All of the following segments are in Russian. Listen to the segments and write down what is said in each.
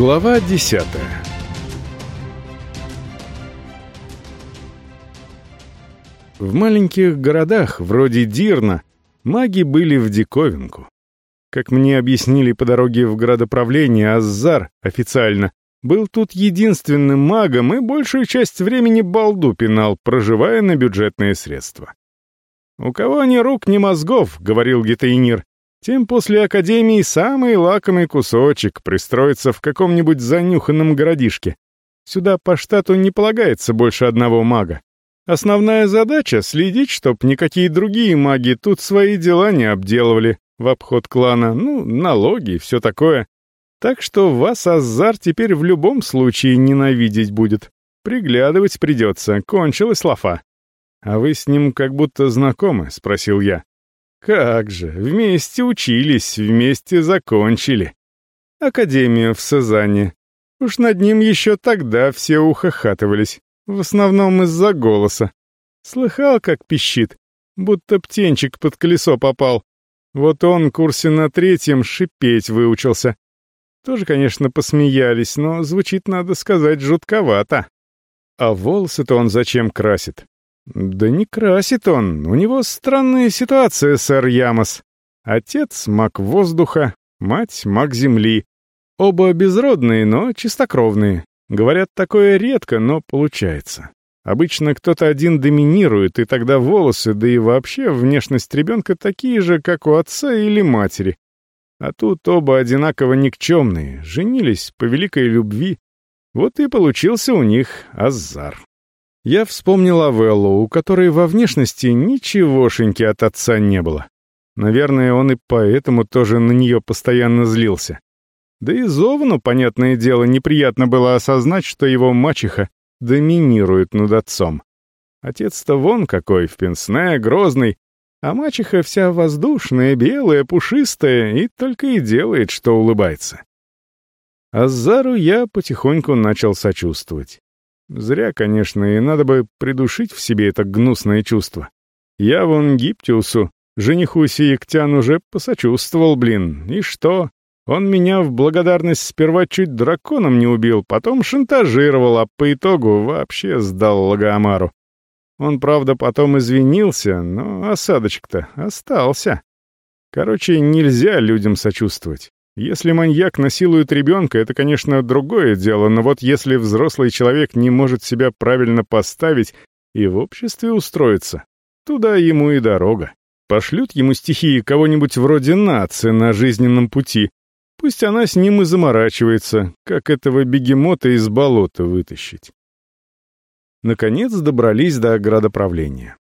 Глава десятая В маленьких городах, вроде Дирна, маги были в диковинку. Как мне объяснили по дороге в градоправление, Аззар официально был тут единственным магом и большую часть времени балду пинал, проживая на бюджетные средства. «У кого ни рук, ни мозгов», — говорил Гетейнир, тем после Академии самый лакомый кусочек пристроиться в каком-нибудь занюханном городишке. Сюда по штату не полагается больше одного мага. Основная задача — следить, чтоб никакие другие маги тут свои дела не обделывали в обход клана, ну, налоги и все такое. Так что вас Азар теперь в любом случае ненавидеть будет. Приглядывать придется, кончилась лафа. «А вы с ним как будто знакомы?» — спросил я. «Как же, вместе учились, вместе закончили. Академию в Сазане. Уж над ним еще тогда все ухахатывались, в основном из-за голоса. Слыхал, как пищит, будто птенчик под колесо попал. Вот он курсе на третьем шипеть выучился. Тоже, конечно, посмеялись, но звучит, надо сказать, жутковато. А волосы-то он зачем красит? Да не красит он, у него странная ситуация, сэр Ямос. Отец — маг воздуха, мать — маг земли. Оба безродные, но чистокровные. Говорят, такое редко, но получается. Обычно кто-то один доминирует, и тогда волосы, да и вообще внешность ребенка такие же, как у отца или матери. А тут оба одинаково никчемные, женились по великой любви. Вот и получился у них Азар. Я вспомнил Авеллу, у которой во внешности ничегошеньки от отца не было. Наверное, он и поэтому тоже на нее постоянно злился. Да и Зовану, понятное дело, неприятно было осознать, что его мачеха доминирует над отцом. Отец-то вон какой, в пенсне, грозный, а мачеха вся воздушная, белая, пушистая и только и делает, что улыбается. Азару я потихоньку начал сочувствовать. Зря, конечно, и надо бы придушить в себе это гнусное чувство. Я вон Гиптиусу, жениху Сиектян уже посочувствовал, блин. И что? Он меня в благодарность сперва чуть драконом не убил, потом шантажировал, а по итогу вообще сдал Лагомару. Он, правда, потом извинился, но осадочек-то остался. Короче, нельзя людям сочувствовать. Если маньяк насилует ребенка, это, конечно, другое дело, но вот если взрослый человек не может себя правильно поставить и в обществе устроиться, туда ему и дорога. Пошлют ему стихии кого-нибудь вроде нации на жизненном пути. Пусть она с ним и заморачивается, как этого бегемота из болота вытащить. Наконец добрались до градоправления.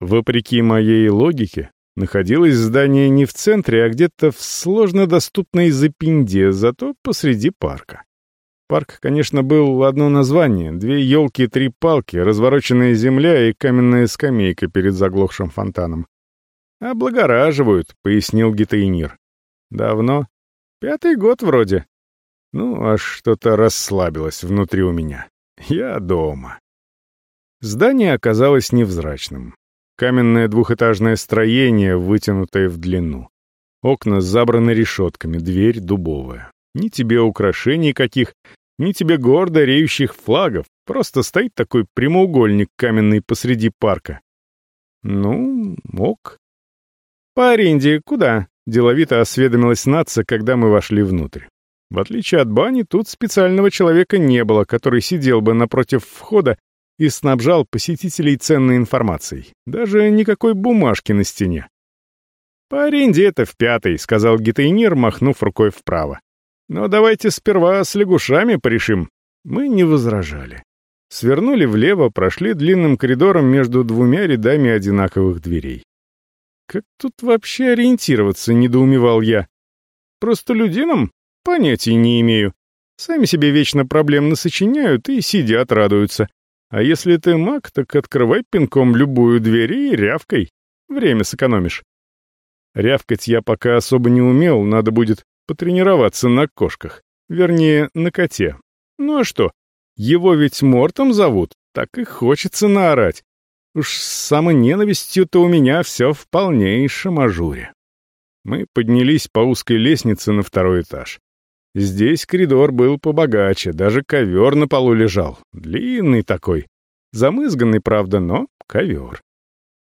Вопреки моей логике, находилось здание не в центре, а где-то в сложно доступной запинде, зато посреди парка. Парк, конечно, был одно название, две елки, три палки, развороченная земля и каменная скамейка перед заглохшим фонтаном. «Облагораживают», — пояснил Гитаинир. «Давно? Пятый год вроде». Ну, аж что-то расслабилось внутри у меня. Я дома. Здание оказалось невзрачным. Каменное двухэтажное строение, вытянутое в длину. Окна забраны решетками, дверь дубовая. Ни тебе украшений каких, ни тебе гордо реющих флагов. Просто стоит такой прямоугольник каменный посреди парка. Ну, ок. «По аренде куда?» — деловито осведомилась нация, когда мы вошли внутрь. В отличие от бани, тут специального человека не было, который сидел бы напротив входа и снабжал посетителей ценной информацией. Даже никакой бумажки на стене. «По аренде это в пятый», — сказал гитейнир, махнув рукой вправо. «Но давайте сперва с лягушами порешим». Мы не возражали. Свернули влево, прошли длинным коридором между двумя рядами одинаковых дверей. «Как тут вообще ориентироваться?» — недоумевал я. «Просто людинам? Понятия не имею. Сами себе вечно проблем насочиняют и сидят, радуются. А если ты маг, так открывай пинком любую дверь и рявкой. Время сэкономишь. Рявкать я пока особо не умел, надо будет потренироваться на кошках. Вернее, на коте. Ну а что? Его ведь Мортом зовут, так и хочется наорать. Уж с самоненавистью-то у меня все в полнейшем ажуре. Мы поднялись по узкой лестнице на второй этаж. Здесь коридор был побогаче, даже ковер на полу лежал, длинный такой. Замызганный, правда, но ковер.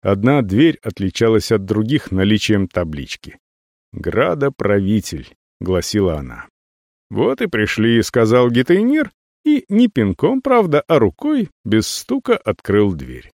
Одна дверь отличалась от других наличием таблички. «Градоправитель», — гласила она. «Вот и пришли», — сказал Гитайнир, и не пинком, правда, а рукой без стука открыл дверь.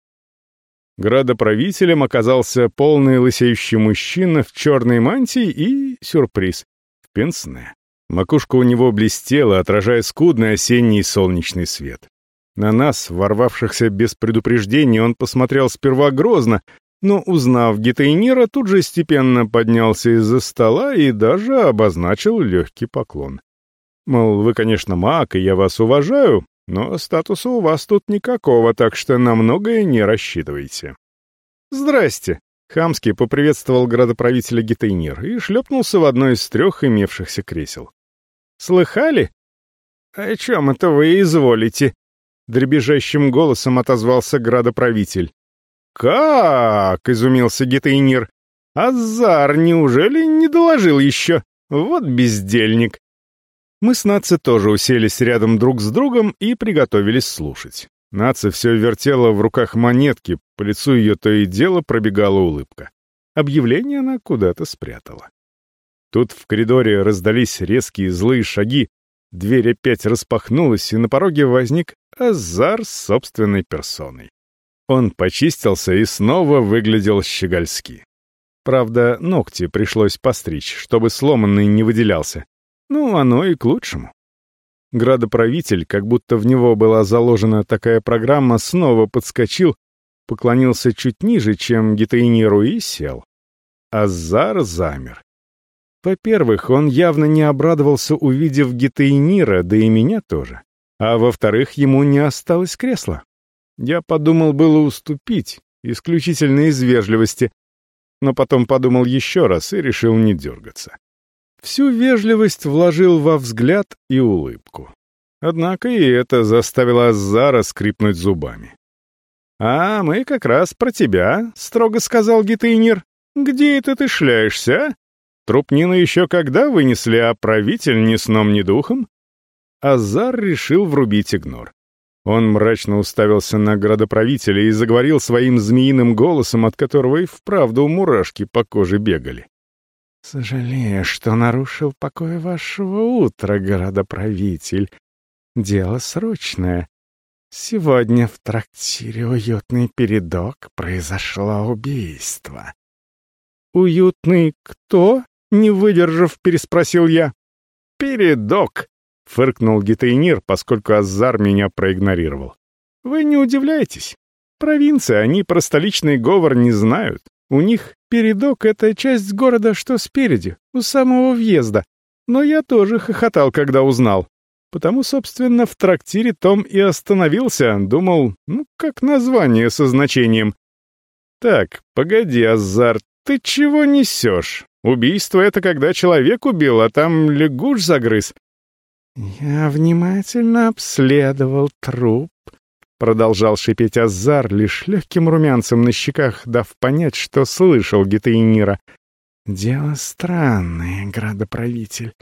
Градоправителем оказался полный лысеющий мужчина в черной мантии и, сюрприз, в пенсне. Макушка у него блестела, отражая скудный осенний солнечный свет. На нас, ворвавшихся без предупреждения, он посмотрел сперва грозно, но, узнав Гетейнира, тут же степенно поднялся из-за стола и даже обозначил легкий поклон. Мол, вы, конечно, маг, и я вас уважаю, но статуса у вас тут никакого, так что на многое не рассчитывайте. «Здрасте!» — хамски поприветствовал градоправителя Гетейнир и шлепнулся в одно из трех имевшихся кресел. «Слыхали?» «О чем это вы изволите?» — дребезжащим голосом отозвался градоправитель. «Как?» — изумился Гетейнир. «Азар, неужели не доложил еще? Вот бездельник!» Мы с Наци тоже уселись рядом друг с другом и приготовились слушать. Наца все вертела в руках монетки, по лицу ее то и дело пробегала улыбка. Объявление она куда-то спрятала. Тут в коридоре раздались резкие злые шаги, дверь опять распахнулась, и на пороге возник Азар собственной персоной. Он почистился и снова выглядел щегольски. Правда, ногти пришлось постричь, чтобы сломанный не выделялся, ну, оно и к лучшему. Градоправитель, как будто в него была заложена такая программа, снова подскочил, поклонился чуть ниже, чем гитаиниру, и сел. Азар замер. Во-первых, он явно не обрадовался, увидев гитаинира, да и меня тоже. А во-вторых, ему не осталось кресла. Я подумал было уступить, исключительно из вежливости, но потом подумал еще раз и решил не дергаться. Всю вежливость вложил во взгляд и улыбку. Однако и это заставило Азара скрипнуть зубами. «А мы как раз про тебя», — строго сказал Гитейнир. «Где это ты шляешься, а? Трупнину еще когда вынесли, а правитель ни сном, ни духом?» Азар решил врубить игнор. Он мрачно уставился на градоправителя и заговорил своим змеиным голосом, от которого и вправду мурашки по коже бегали. «Сожалею, что нарушил покой вашего утра, городоправитель. Дело срочное. Сегодня в трактире «Уютный передок» произошло убийство». «Уютный кто?» — не выдержав, переспросил я. «Передок», — фыркнул гитейнир, поскольку Азар меня проигнорировал. «Вы не удивляйтесь. Провинция, они про столичный говор не знают. У них передок — это часть города, что спереди, у самого въезда. Но я тоже хохотал, когда узнал. Потому, собственно, в трактире Том и остановился, думал, ну, как название со значением. Так, погоди, Азар, ты чего несешь? Убийство — это когда человек убил, а там лягуш загрыз. Я внимательно обследовал труп, Продолжал шипеть Азар, лишь легким румянцем на щеках, дав понять, что слышал Гетейнира. «Дело странное, градоправитель.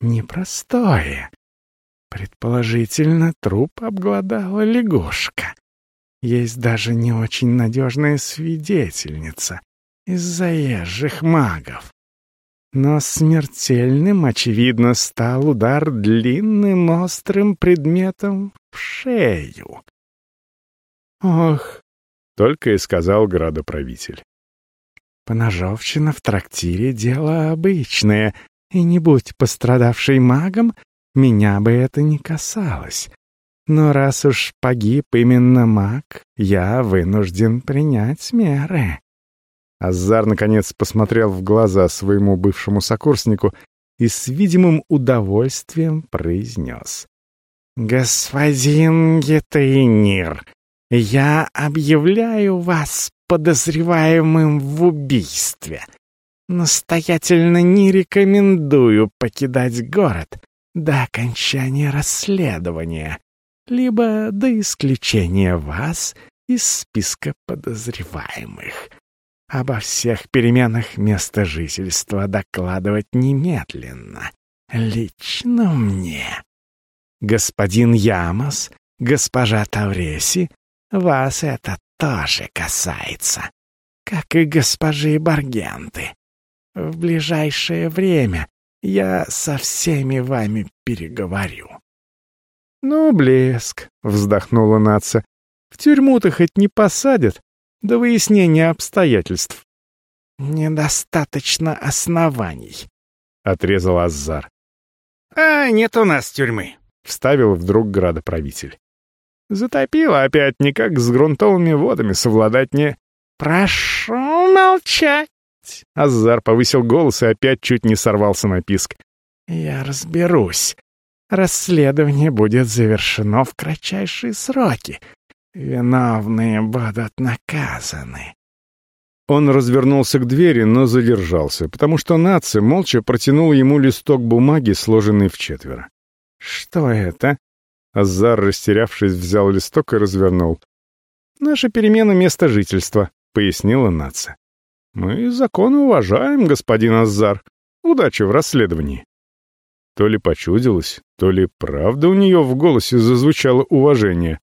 Непростое. Предположительно, труп обглодала лягушка. Есть даже не очень надежная свидетельница из заезжих магов. Но смертельным, очевидно, стал удар длинным острым предметом в шею. «Ох», — только и сказал градоправитель. «Поножовщина в трактире — дело обычное, и не будь пострадавший магом, меня бы это не касалось. Но раз уж погиб именно маг, я вынужден принять меры». Азар, наконец, посмотрел в глаза своему бывшему сокурснику и с видимым удовольствием произнес. «Господин Гетейнир, я объявляю вас подозреваемым в убийстве. Настоятельно не рекомендую покидать город до окончания расследования, либо до исключения вас из списка подозреваемых. Обо всех переменах места жительства докладывать немедленно. лично мне. Господин Ямос, госпожа Тавреси, вас это тоже касается, как и госпожи Баргенты. В ближайшее время я со всеми вами переговорю. «Ну, блеск», — вздохнула наца. «В тюрьму-то хоть не посадят до выяснения обстоятельств». «Недостаточно оснований», — отрезал Азар. «А нет у нас тюрьмы», — вставил вдруг градоправитель. Затопило опять никак с грунтовыми водами совладать не... «Прошу молчать!» Азар повысил голос и опять чуть не сорвался на писк. «Я разберусь. Расследование будет завершено в кратчайшие сроки. Виновные будут наказаны». Он развернулся к двери, но задержался, потому что нация молча протянул ему листок бумаги, сложенный в четверо. «Что это?» Азар, растерявшись, взял листок и развернул. «Наша перемена места жительства», — пояснила нация. «Мы законы уважаем, господин Азар. Удачи в расследовании». То ли почудилось, то ли правда у нее в голосе зазвучало уважение.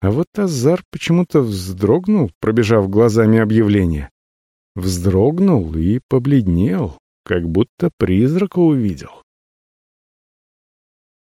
А вот Азар почему-то вздрогнул, пробежав глазами объявление. Вздрогнул и побледнел, как будто призрака увидел.